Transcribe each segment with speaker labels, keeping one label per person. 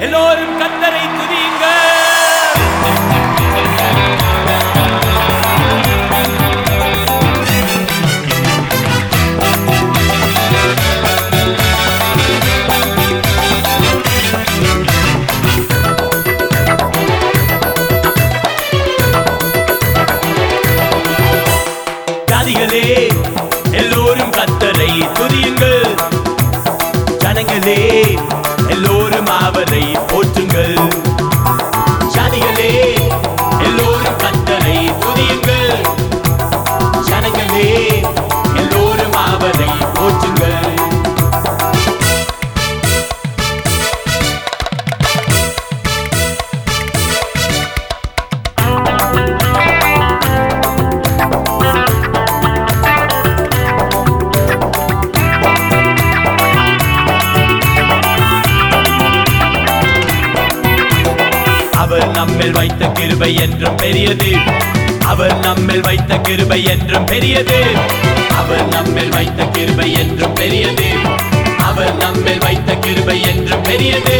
Speaker 1: எல்லோரும் கத்தரை துதியுங்கள் ஜாதிகளே அவர் நம்மில் வைத்த கிருபை என்றும் பெரியது. அவர் நம்மில் வைத்த கிருபை என்றும் பெரியது. அவர் நம்மில் வைத்த கிருபை என்றும் பெரியது. அவர் நம்மில் வைத்த கிருபை என்றும் பெரியது.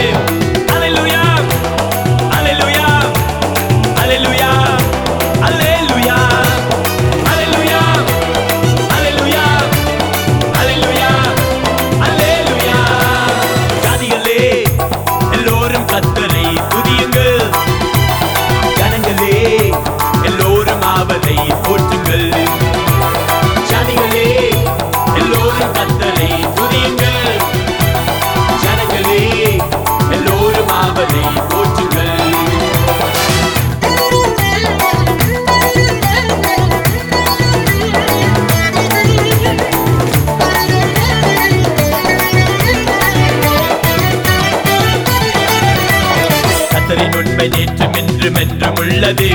Speaker 1: உண்மை நேற்று மென்று மென்றும் உள்ளது.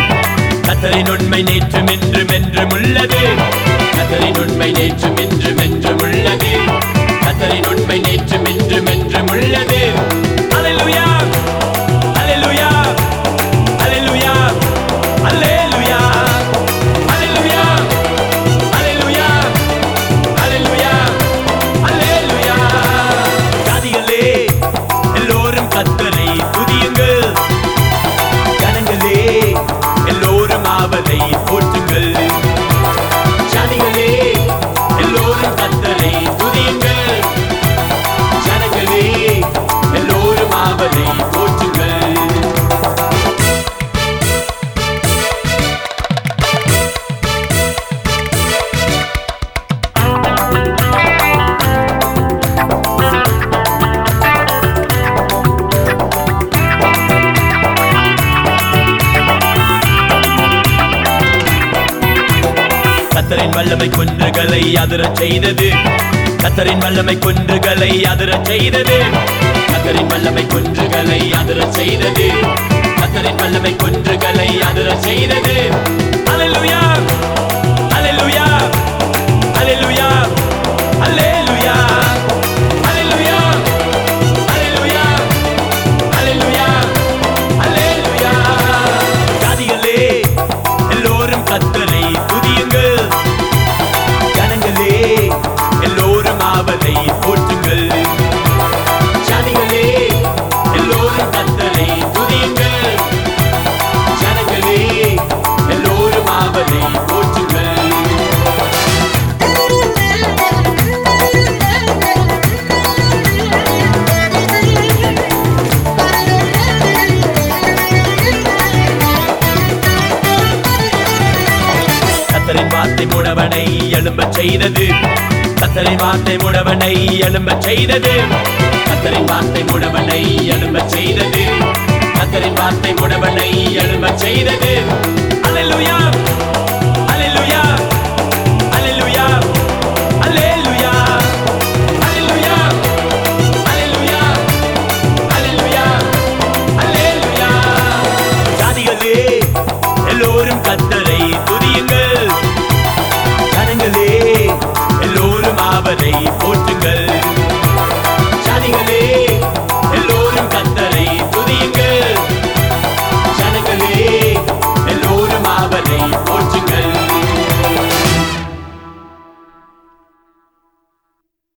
Speaker 1: கத்தரின் உண்மை நேற்று மென்று மென்றும் உள்ளது. கத்தரின் உண்மை நேற்று மென்று மென்று வல்லமை குன்றுகளை அதிரச் செய்தது. கத்தரின் வல்லமை குன்றுகளை அதிரச் செய்தது. கத்தரின் வல்லமை குன்றுகளை அதிரச் செய்தது. கத்தரின் வல்லமை குன்றுகளை அதிரச் செய்தது. முடவனை எழும்பச் செய்தது. கத்தரை வார்த்தை முடவனை எழும்பச் செய்தது. கத்தரை வார்த்தை முடவனை எழும்பச் செய்தது. கத்தரின் வார்த்தை முடவனை எழும்பச் செய்தது. மலை